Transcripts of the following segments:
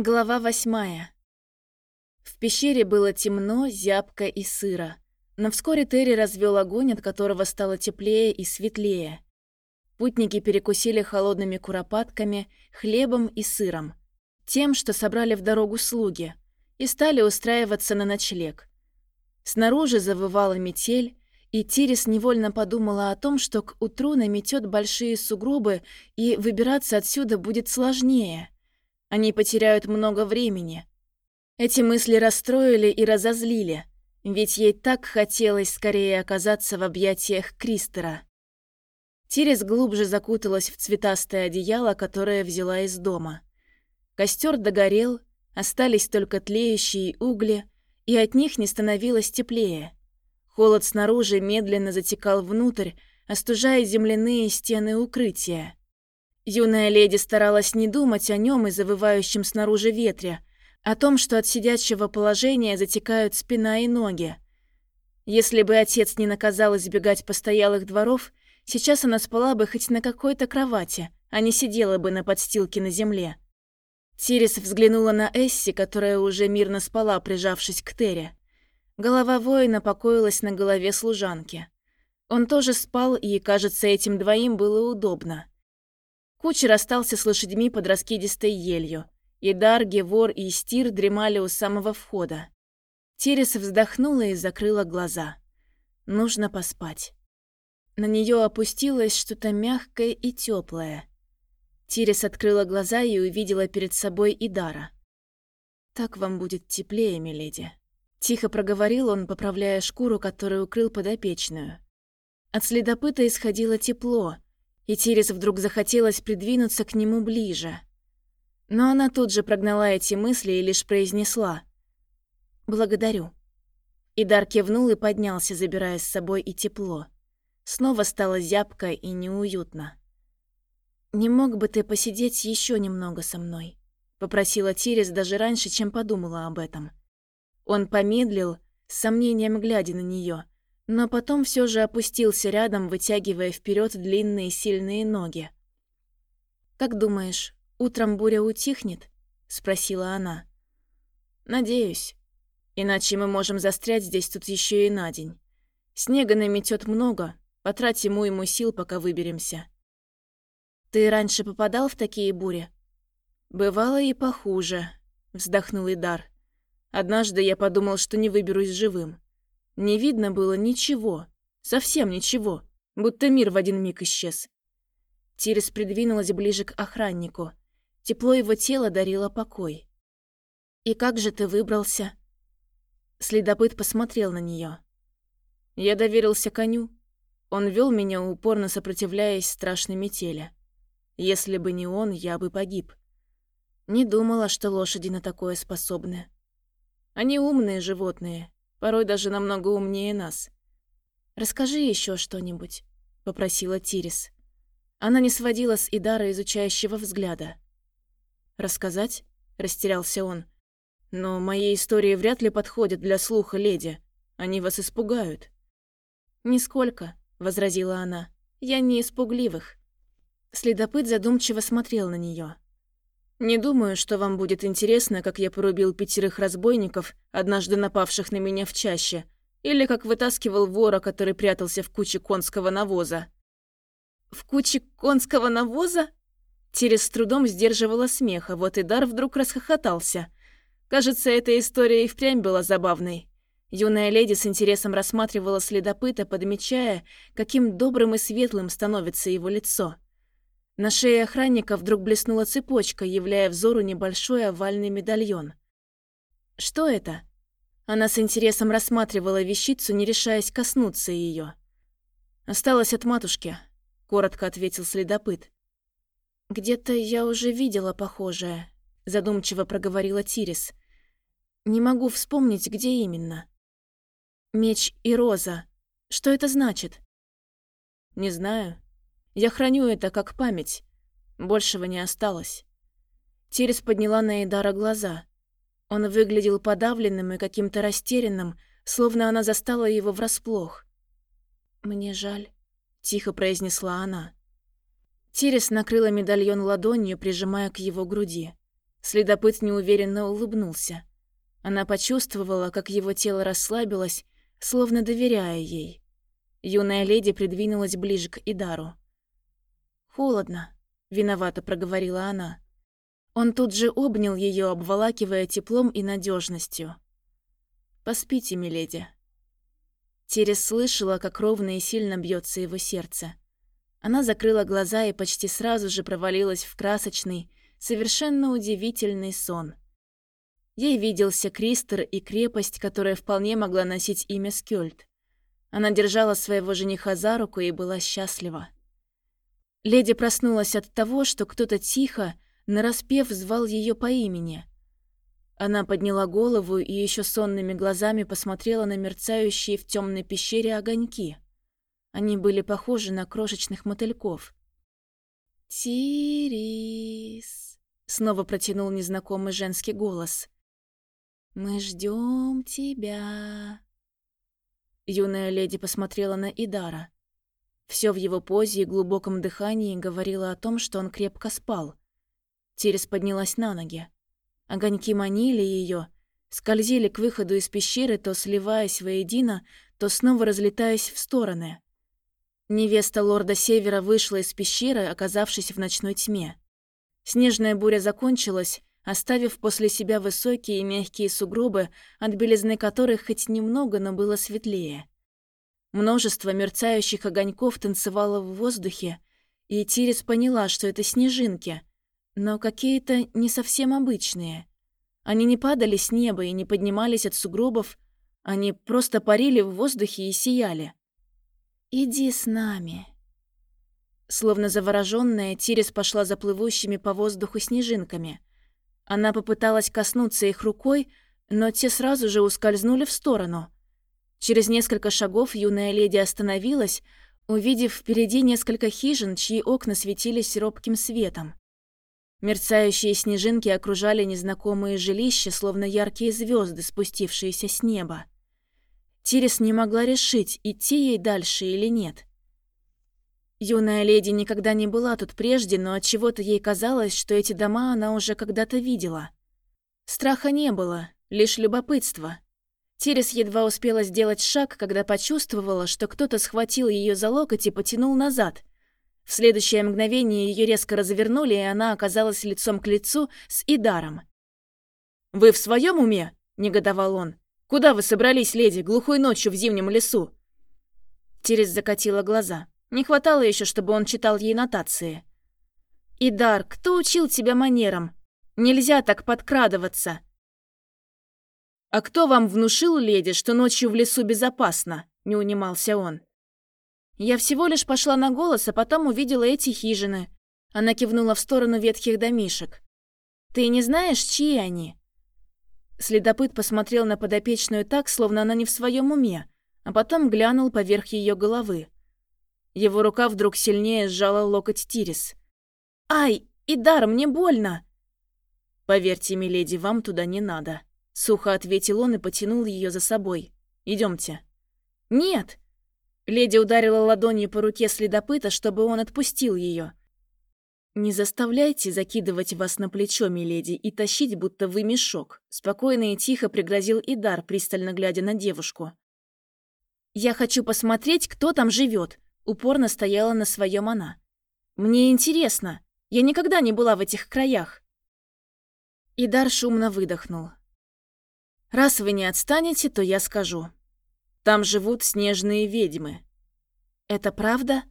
Глава восьмая. В пещере было темно, зябко и сыро. Но вскоре Терри развел огонь, от которого стало теплее и светлее. Путники перекусили холодными куропатками, хлебом и сыром. Тем, что собрали в дорогу слуги, и стали устраиваться на ночлег. Снаружи завывала метель, и Тирис невольно подумала о том, что к утру наметет большие сугробы, и выбираться отсюда будет сложнее – они потеряют много времени. Эти мысли расстроили и разозлили, ведь ей так хотелось скорее оказаться в объятиях Кристера. Тирис глубже закуталась в цветастое одеяло, которое взяла из дома. Костер догорел, остались только тлеющие угли, и от них не становилось теплее. Холод снаружи медленно затекал внутрь, остужая земляные стены укрытия. Юная леди старалась не думать о нем и завывающем снаружи ветре, о том, что от сидячего положения затекают спина и ноги. Если бы отец не наказал избегать постоялых дворов, сейчас она спала бы хоть на какой-то кровати, а не сидела бы на подстилке на земле. Тирис взглянула на Эсси, которая уже мирно спала, прижавшись к Тере. Голова воина покоилась на голове служанки. Он тоже спал, и, кажется, этим двоим было удобно. Кучер остался с лошадьми под раскидистой елью. И Дар, Гевор и Стир дремали у самого входа. Терес вздохнула и закрыла глаза. Нужно поспать. На нее опустилось что-то мягкое и теплое. Тирис открыла глаза и увидела перед собой Идара. «Так вам будет теплее, миледи», — тихо проговорил он, поправляя шкуру, которую укрыл подопечную. От следопыта исходило тепло — и Тирис вдруг захотелось придвинуться к нему ближе. Но она тут же прогнала эти мысли и лишь произнесла «Благодарю». Идар кивнул и поднялся, забирая с собой и тепло. Снова стало зябко и неуютно. «Не мог бы ты посидеть еще немного со мной?» — попросила Тирис даже раньше, чем подумала об этом. Он помедлил, с сомнением глядя на нее, но потом все же опустился рядом, вытягивая вперед длинные сильные ноги. «Как думаешь, утром буря утихнет?» — спросила она. «Надеюсь. Иначе мы можем застрять здесь тут еще и на день. Снега наметет много, потратим ему сил, пока выберемся». «Ты раньше попадал в такие бури?» «Бывало и похуже», — вздохнул Идар. «Однажды я подумал, что не выберусь живым. Не видно было ничего, совсем ничего, будто мир в один миг исчез. Тирис придвинулась ближе к охраннику. Тепло его тела дарило покой. «И как же ты выбрался?» Следопыт посмотрел на нее. Я доверился коню. Он вел меня, упорно сопротивляясь страшной метели. Если бы не он, я бы погиб. Не думала, что лошади на такое способны. Они умные животные, порой даже намного умнее нас. «Расскажи еще что-нибудь», — попросила Тирис. Она не сводила с Идара изучающего взгляда. «Рассказать?» — растерялся он. «Но мои истории вряд ли подходят для слуха леди. Они вас испугают». «Нисколько», — возразила она. «Я не испугливых». Следопыт задумчиво смотрел на нее. Не думаю, что вам будет интересно, как я порубил пятерых разбойников, однажды напавших на меня в чаще, или как вытаскивал вора, который прятался в куче конского навоза. В куче конского навоза? Терес с трудом сдерживала смех, а вот и Дар вдруг расхохотался. Кажется, эта история и впрямь была забавной. Юная леди с интересом рассматривала следопыта, подмечая, каким добрым и светлым становится его лицо. На шее охранника вдруг блеснула цепочка, являя взору небольшой овальный медальон. «Что это?» Она с интересом рассматривала вещицу, не решаясь коснуться ее. «Осталось от матушки», — коротко ответил следопыт. «Где-то я уже видела похожее», — задумчиво проговорила Тирис. «Не могу вспомнить, где именно». «Меч и роза. Что это значит?» «Не знаю», я храню это как память. Большего не осталось. Терес подняла на Эдара глаза. Он выглядел подавленным и каким-то растерянным, словно она застала его врасплох. «Мне жаль», — тихо произнесла она. Терес накрыла медальон ладонью, прижимая к его груди. Следопыт неуверенно улыбнулся. Она почувствовала, как его тело расслабилось, словно доверяя ей. Юная леди придвинулась ближе к Идару. «Холодно», — виновато проговорила она. Он тут же обнял ее, обволакивая теплом и надежностью. «Поспите, миледи». Терес слышала, как ровно и сильно бьется его сердце. Она закрыла глаза и почти сразу же провалилась в красочный, совершенно удивительный сон. Ей виделся Кристер и крепость, которая вполне могла носить имя Скёльд. Она держала своего жениха за руку и была счастлива. Леди проснулась от того, что кто-то тихо, нараспев, звал ее по имени. Она подняла голову и еще сонными глазами посмотрела на мерцающие в темной пещере огоньки. Они были похожи на крошечных мотыльков. «Тирис», — снова протянул незнакомый женский голос. «Мы ждем тебя». Юная леди посмотрела на Идара. Все в его позе и глубоком дыхании говорило о том, что он крепко спал. Терес поднялась на ноги. Огоньки манили ее, скользили к выходу из пещеры, то сливаясь воедино, то снова разлетаясь в стороны. Невеста лорда Севера вышла из пещеры, оказавшись в ночной тьме. Снежная буря закончилась, оставив после себя высокие и мягкие сугробы, от белизны которых хоть немного, но было светлее. Множество мерцающих огоньков танцевало в воздухе, и Тирис поняла, что это снежинки, но какие-то не совсем обычные. Они не падали с неба и не поднимались от сугробов, они просто парили в воздухе и сияли. «Иди с нами», Словно заворожённая, Тирис пошла за плывущими по воздуху снежинками. Она попыталась коснуться их рукой, но те сразу же ускользнули в сторону. Через несколько шагов юная леди остановилась, увидев впереди несколько хижин, чьи окна светились робким светом. Мерцающие снежинки окружали незнакомые жилища, словно яркие звезды, спустившиеся с неба. Тирис не могла решить, идти ей дальше или нет. Юная леди никогда не была тут прежде, но от чего-то ей казалось, что эти дома она уже когда-то видела. Страха не было, лишь любопытство. Тирис едва успела сделать шаг, когда почувствовала, что кто-то схватил ее за локоть и потянул назад. В следующее мгновение ее резко развернули, и она оказалась лицом к лицу с Идаром. «Вы в своем уме?» – негодовал он. «Куда вы собрались, леди, глухой ночью в зимнем лесу?» Тирис закатила глаза. Не хватало еще, чтобы он читал ей нотации. «Идар, кто учил тебя манерам? Нельзя так подкрадываться!» «А кто вам внушил, леди, что ночью в лесу безопасно?» – не унимался он. «Я всего лишь пошла на голос, а потом увидела эти хижины». Она кивнула в сторону ветхих домишек. «Ты не знаешь, чьи они?» Следопыт посмотрел на подопечную так, словно она не в своем уме, а потом глянул поверх ее головы. Его рука вдруг сильнее сжала локоть Тирис. «Ай, Идар, мне больно!» «Поверьте, миледи, вам туда не надо», — сухо ответил он и потянул ее за собой. Идемте. «Нет!» Леди ударила ладонью по руке следопыта, чтобы он отпустил ее. «Не заставляйте закидывать вас на плечо, миледи, и тащить, будто вы мешок», спокойно и тихо пригрозил Идар, пристально глядя на девушку. «Я хочу посмотреть, кто там живет. Упорно стояла на своем она. «Мне интересно. Я никогда не была в этих краях». Идар шумно выдохнул. «Раз вы не отстанете, то я скажу. Там живут снежные ведьмы». «Это правда?»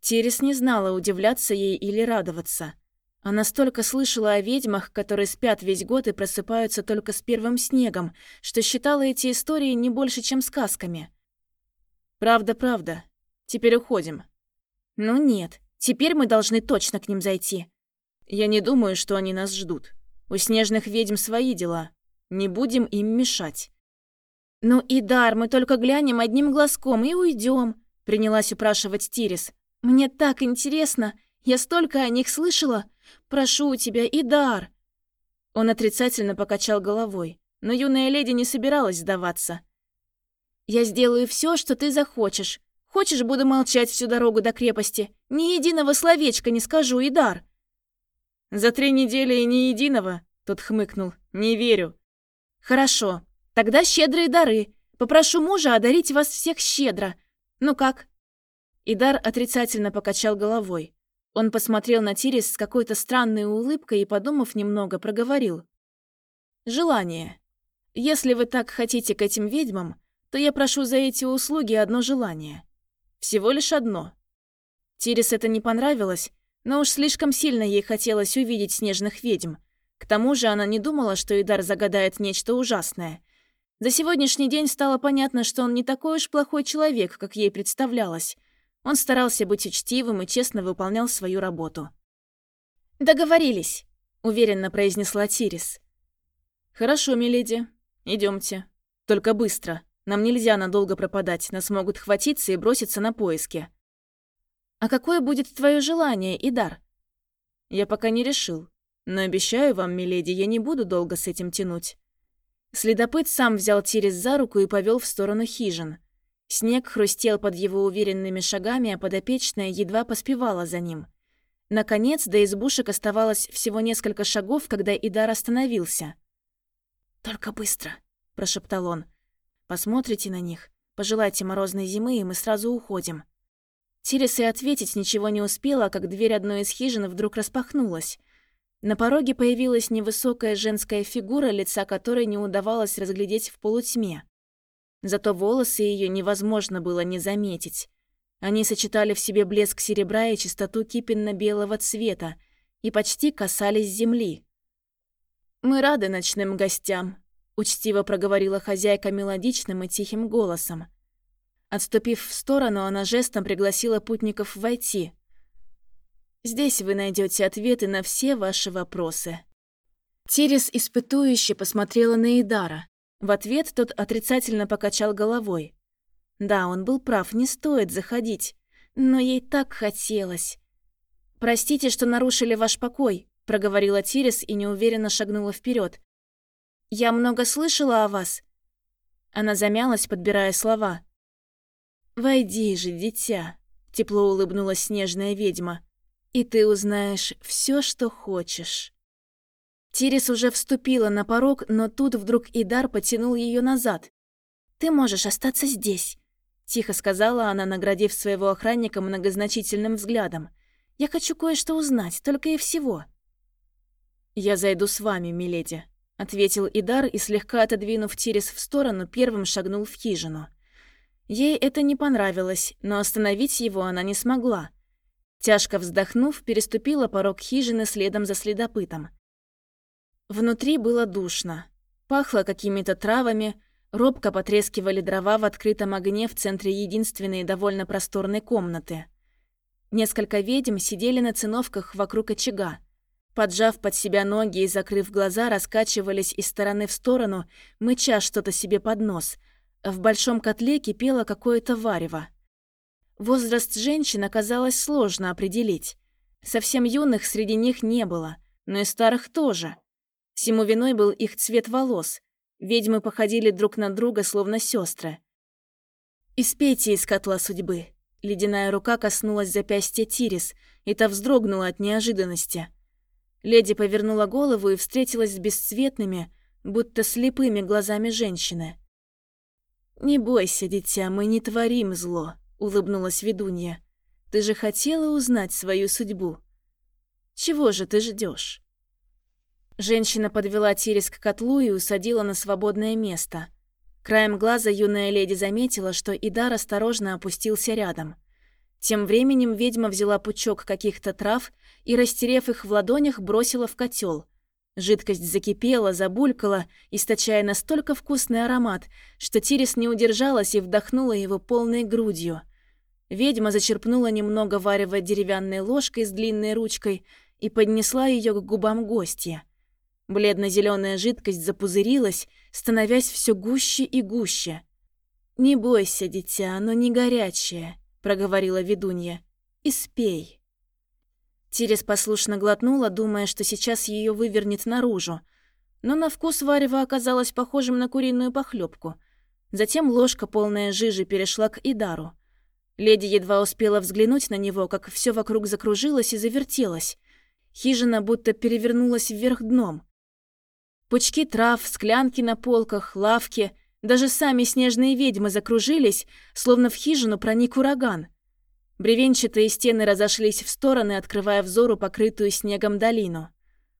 Терес не знала, удивляться ей или радоваться. Она столько слышала о ведьмах, которые спят весь год и просыпаются только с первым снегом, что считала эти истории не больше, чем сказками. «Правда, правда. Теперь уходим». «Ну нет, теперь мы должны точно к ним зайти». «Я не думаю, что они нас ждут. У снежных ведьм свои дела. Не будем им мешать». «Ну и дар, мы только глянем одним глазком и уйдем», — принялась упрашивать Тирис. «Мне так интересно. Я столько о них слышала. Прошу у тебя, Идар». Он отрицательно покачал головой, но юная леди не собиралась сдаваться. «Я сделаю все, что ты захочешь. Хочешь, буду молчать всю дорогу до крепости? Ни единого словечка не скажу, Идар!» «За три недели и ни единого?» — тот хмыкнул. «Не верю». «Хорошо. Тогда щедрые дары. Попрошу мужа одарить вас всех щедро. Ну как?» Идар отрицательно покачал головой. Он посмотрел на Тирис с какой-то странной улыбкой и, подумав немного, проговорил. «Желание. Если вы так хотите к этим ведьмам, то я прошу за эти услуги одно желание. Всего лишь одно». Тирис это не понравилось, но уж слишком сильно ей хотелось увидеть снежных ведьм. К тому же она не думала, что Идар загадает нечто ужасное. За сегодняшний день стало понятно, что он не такой уж плохой человек, как ей представлялось. Он старался быть учтивым и честно выполнял свою работу. «Договорились», — уверенно произнесла Тирис. «Хорошо, миледи. Идемте. Только быстро. Нам нельзя надолго пропадать, нас могут хватиться и броситься на поиски». «А какое будет твое желание, Идар?» «Я пока не решил. Но обещаю вам, миледи, я не буду долго с этим тянуть». Следопыт сам взял Тирис за руку и повел в сторону хижин. Снег хрустел под его уверенными шагами, а подопечная едва поспевала за ним. Наконец, до избушек оставалось всего несколько шагов, когда Идар остановился. «Только быстро», — прошептал он. «Посмотрите на них, пожелайте морозной зимы, и мы сразу уходим». Тирис и ответить ничего не успела, как дверь одной из хижин вдруг распахнулась. На пороге появилась невысокая женская фигура, лица которой не удавалось разглядеть в полутьме. Зато волосы ее невозможно было не заметить. Они сочетали в себе блеск серебра и чистоту кипенно-белого цвета и почти касались земли. «Мы рады ночным гостям», — учтиво проговорила хозяйка мелодичным и тихим голосом. Отступив в сторону, она жестом пригласила путников войти. «Здесь вы найдете ответы на все ваши вопросы». Тирис испытующе посмотрела на Идара. В ответ тот отрицательно покачал головой. Да, он был прав, не стоит заходить. Но ей так хотелось. «Простите, что нарушили ваш покой», — проговорила Тирис и неуверенно шагнула вперед. «Я много слышала о вас». Она замялась, подбирая слова. «Войди же, дитя», — тепло улыбнулась снежная ведьма, «и ты узнаешь все, что хочешь». Тирис уже вступила на порог, но тут вдруг Идар потянул ее назад. «Ты можешь остаться здесь», — тихо сказала она, наградив своего охранника многозначительным взглядом. «Я хочу кое-что узнать, только и всего». «Я зайду с вами, миледи», — ответил Идар и, слегка отодвинув Тирис в сторону, первым шагнул в хижину. Ей это не понравилось, но остановить его она не смогла. Тяжко вздохнув, переступила порог хижины следом за следопытом. Внутри было душно. Пахло какими-то травами, робко потрескивали дрова в открытом огне в центре единственной довольно просторной комнаты. Несколько ведьм сидели на циновках вокруг очага. Поджав под себя ноги и закрыв глаза, раскачивались из стороны в сторону, мыча что-то себе под нос – в большом котле кипело какое-то варево. Возраст женщин оказалось сложно определить. Совсем юных среди них не было, но и старых тоже. Всему виной был их цвет волос. Ведьмы походили друг на друга, словно сестры. «Испейте из котла судьбы». Ледяная рука коснулась запястья Тирис, и та вздрогнула от неожиданности. Леди повернула голову и встретилась с бесцветными, будто слепыми глазами женщины. «Не бойся, дитя, мы не творим зло», — улыбнулась ведунья. «Ты же хотела узнать свою судьбу. Чего же ты ждешь? Женщина подвела Тирис к котлу и усадила на свободное место. Краем глаза юная леди заметила, что Идар осторожно опустился рядом. Тем временем ведьма взяла пучок каких-то трав и, растерев их в ладонях, бросила в котел. Жидкость закипела, забулькала, источая настолько вкусный аромат, что Тирис не удержалась и вдохнула его полной грудью. Ведьма зачерпнула немного варева деревянной ложкой с длинной ручкой и поднесла ее к губам гостья. бледно зеленая жидкость запузырилась, становясь все гуще и гуще. «Не бойся, дитя, оно не горячее», — проговорила ведунья. «И спей». Тирис послушно глотнула, думая, что сейчас ее вывернет наружу. Но на вкус варево оказалось похожим на куриную похлебку. Затем ложка, полная жижи, перешла к Идару. Леди едва успела взглянуть на него, как все вокруг закружилось и завертелось. Хижина будто перевернулась вверх дном. Пучки трав, склянки на полках, лавки, даже сами снежные ведьмы закружились, словно в хижину проник ураган. Бревенчатые стены разошлись в стороны, открывая взору покрытую снегом долину.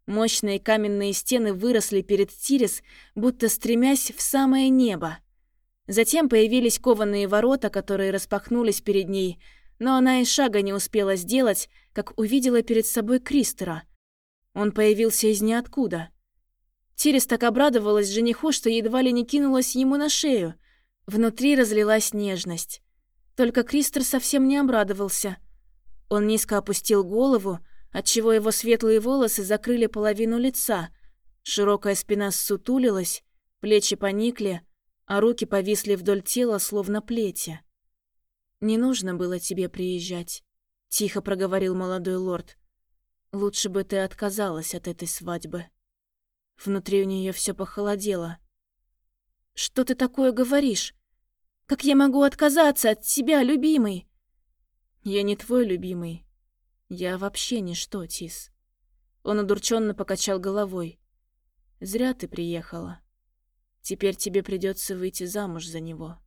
Мощные каменные стены выросли перед Тирис, будто стремясь в самое небо. Затем появились кованые ворота, которые распахнулись перед ней, но она и шага не успела сделать, как увидела перед собой Кристера. Он появился из ниоткуда. Тирис так обрадовалась жениху, что едва ли не кинулась ему на шею. Внутри разлилась нежность. Только Кристер совсем не обрадовался. Он низко опустил голову, отчего его светлые волосы закрыли половину лица. Широкая спина ссутулилась, плечи поникли, а руки повисли вдоль тела, словно плети. «Не нужно было тебе приезжать», — тихо проговорил молодой лорд. «Лучше бы ты отказалась от этой свадьбы». Внутри у нее все похолодело. «Что ты такое говоришь? Как я могу отказаться от тебя, любимый?» «Я не твой любимый. Я вообще ничто, Тис». Он удурченно покачал головой. «Зря ты приехала. Теперь тебе придется выйти замуж за него».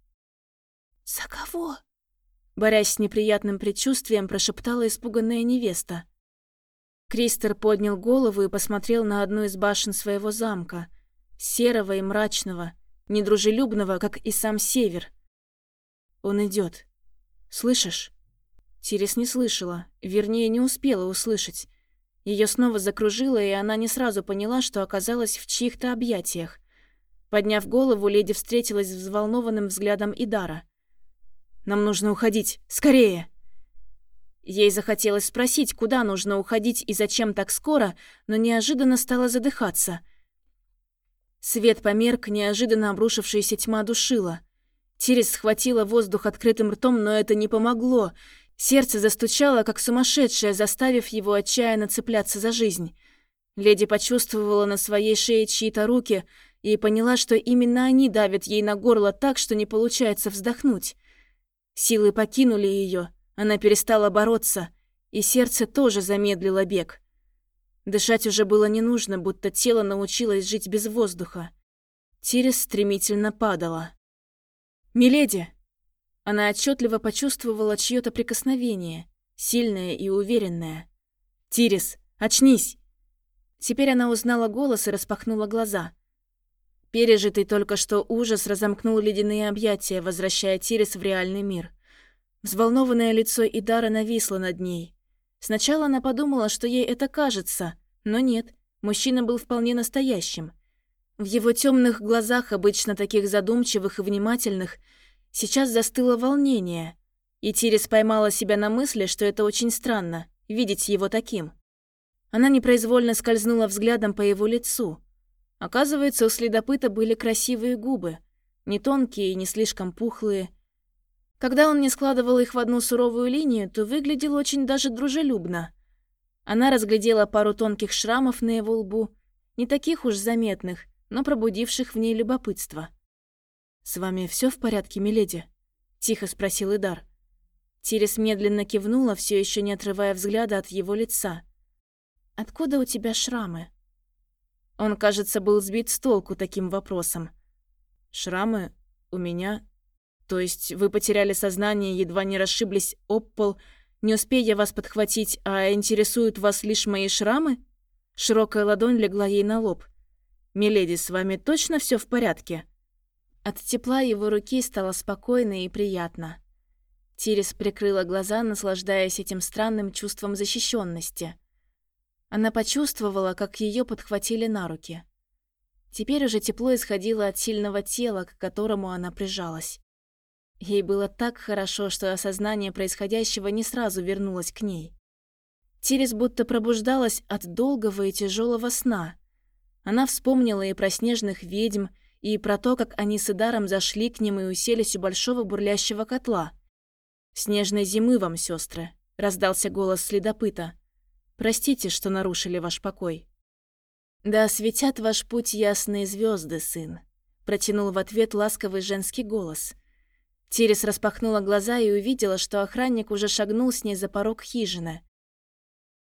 «За кого?» Борясь с неприятным предчувствием, прошептала испуганная невеста. Кристер поднял голову и посмотрел на одну из башен своего замка, серого и мрачного, недружелюбного, как и сам север. Он идет. Слышишь? Тирис не слышала, вернее, не успела услышать. Ее снова закружило, и она не сразу поняла, что оказалась в чьих-то объятиях. Подняв голову, леди встретилась с взволнованным взглядом Идара. «Нам нужно уходить! Скорее!» Ей захотелось спросить, куда нужно уходить и зачем так скоро, но неожиданно стала задыхаться. Свет померк, неожиданно обрушившаяся тьма душила. Тирис схватила воздух открытым ртом, но это не помогло. Сердце застучало, как сумасшедшее, заставив его отчаянно цепляться за жизнь. Леди почувствовала на своей шее чьи-то руки и поняла, что именно они давят ей на горло так, что не получается вздохнуть. Силы покинули ее, она перестала бороться, и сердце тоже замедлило бег. Дышать уже было не нужно, будто тело научилось жить без воздуха. Тирис стремительно падала. «Миледи!» Она отчетливо почувствовала чье-то прикосновение, сильное и уверенное. «Тирис, очнись!» Теперь она узнала голос и распахнула глаза. Пережитый только что ужас разомкнул ледяные объятия, возвращая Тирис в реальный мир. Взволнованное лицо Идара нависло над ней. Сначала она подумала, что ей это кажется, но нет, мужчина был вполне настоящим. В его темных глазах, обычно таких задумчивых и внимательных, сейчас застыло волнение, и Тирис поймала себя на мысли, что это очень странно — видеть его таким. Она непроизвольно скользнула взглядом по его лицу. Оказывается, у следопыта были красивые губы, не тонкие и не слишком пухлые. Когда он не складывал их в одну суровую линию, то выглядел очень даже дружелюбно. Она разглядела пару тонких шрамов на его лбу, не таких уж заметных, но пробудивших в ней любопытство. «С вами все в порядке, миледи?» — тихо спросил Идар. Тирис медленно кивнула, все еще не отрывая взгляда от его лица. «Откуда у тебя шрамы?» Он, кажется, был сбит с толку таким вопросом. «Шрамы? У меня? То есть вы потеряли сознание, едва не расшиблись об пол, не успея вас подхватить, а интересуют вас лишь мои шрамы?» Широкая ладонь легла ей на лоб. «Миледи, с вами точно все в порядке?» От тепла его руки стало спокойно и приятно. Тирис прикрыла глаза, наслаждаясь этим странным чувством защищенности. Она почувствовала, как ее подхватили на руки. Теперь уже тепло исходило от сильного тела, к которому она прижалась. Ей было так хорошо, что осознание происходящего не сразу вернулось к ней. Тирис будто пробуждалась от долгого и тяжелого сна — она вспомнила и про снежных ведьм, и про то, как они с Идаром зашли к ним и уселись у большого бурлящего котла. «Снежной зимы вам, сестры, раздался голос следопыта. «Простите, что нарушили ваш покой». «Да светят ваш путь ясные звезды, сын», — протянул в ответ ласковый женский голос. Тирис распахнула глаза и увидела, что охранник уже шагнул с ней за порог хижины.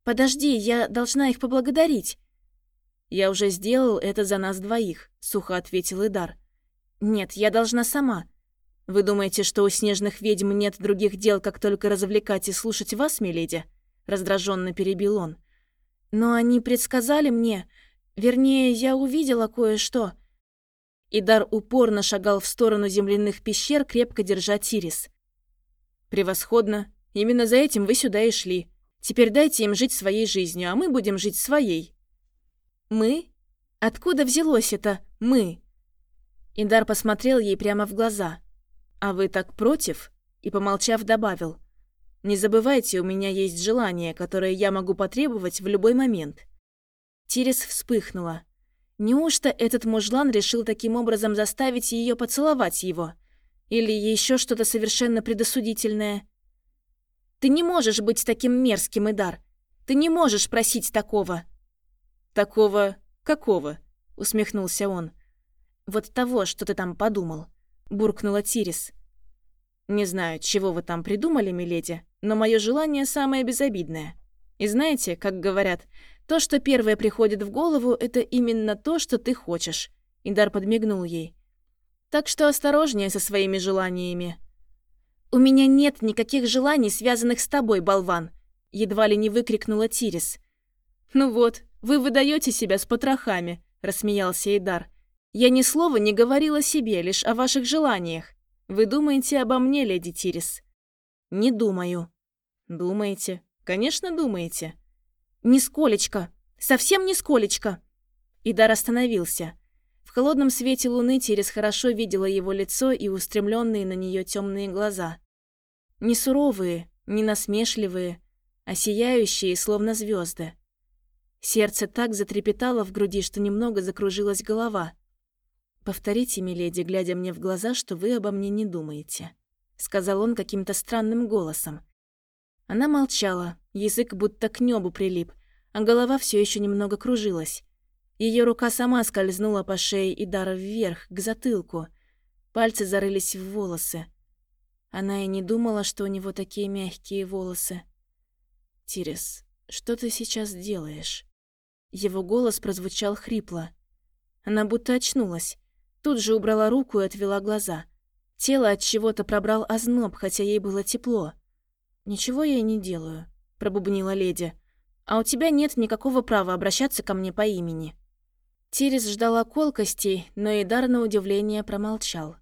Подожди, я должна их поблагодарить. Я уже сделал это за нас двоих, сухо ответил Идар. Нет, я должна сама. Вы думаете, что у снежных ведьм нет других дел, как только развлекать и слушать вас, миледи? раздраженно перебил он. Но они предсказали мне, вернее, я увидела кое-что. Идар упорно шагал в сторону земляных пещер, крепко держа Тирис. «Превосходно. Именно за этим вы сюда и шли. Теперь дайте им жить своей жизнью, а мы будем жить своей». «Мы? Откуда взялось это «мы»?» Идар посмотрел ей прямо в глаза. «А вы так против?» И, помолчав, добавил. «Не забывайте, у меня есть желание, которое я могу потребовать в любой момент». Тирис вспыхнула. Неужто этот мужлан решил таким образом заставить ее поцеловать его? Или еще что-то совершенно предосудительное? Ты не можешь быть таким мерзким, Идар. Ты не можешь просить такого. Такого какого? Усмехнулся он. Вот того, что ты там подумал. Буркнула Тирис. Не знаю, чего вы там придумали, миледи, но мое желание самое безобидное. И знаете, как говорят, то, что первое приходит в голову, это именно то, что ты хочешь. Идар подмигнул ей. Так что осторожнее со своими желаниями. «У меня нет никаких желаний, связанных с тобой, болван!» Едва ли не выкрикнула Тирис. «Ну вот, вы выдаете себя с потрохами», — рассмеялся Идар. «Я ни слова не говорила себе, лишь о ваших желаниях. Вы думаете обо мне, леди Тирис?» «Не думаю». «Думаете? Конечно, думаете». «Нисколечко. Совсем нисколечко». Идар остановился. В холодном свете луны Тирис хорошо видела его лицо и устремленные на нее темные глаза. Не суровые, не насмешливые, а сияющие, словно звезды. Сердце так затрепетало в груди, что немного закружилась голова. «Повторите, миледи, глядя мне в глаза, что вы обо мне не думаете», — сказал он каким-то странным голосом. Она молчала, язык будто к небу прилип, а голова все еще немного кружилась. Ее рука сама скользнула по шее и дара вверх, к затылку. Пальцы зарылись в волосы. Она и не думала, что у него такие мягкие волосы. «Тирис, что ты сейчас делаешь?» Его голос прозвучал хрипло. Она будто очнулась. Тут же убрала руку и отвела глаза. Тело от чего-то пробрал озноб, хотя ей было тепло. «Ничего я не делаю», — пробубнила леди. «А у тебя нет никакого права обращаться ко мне по имени». Тирис ждала колкостей, но Идар на удивление промолчал.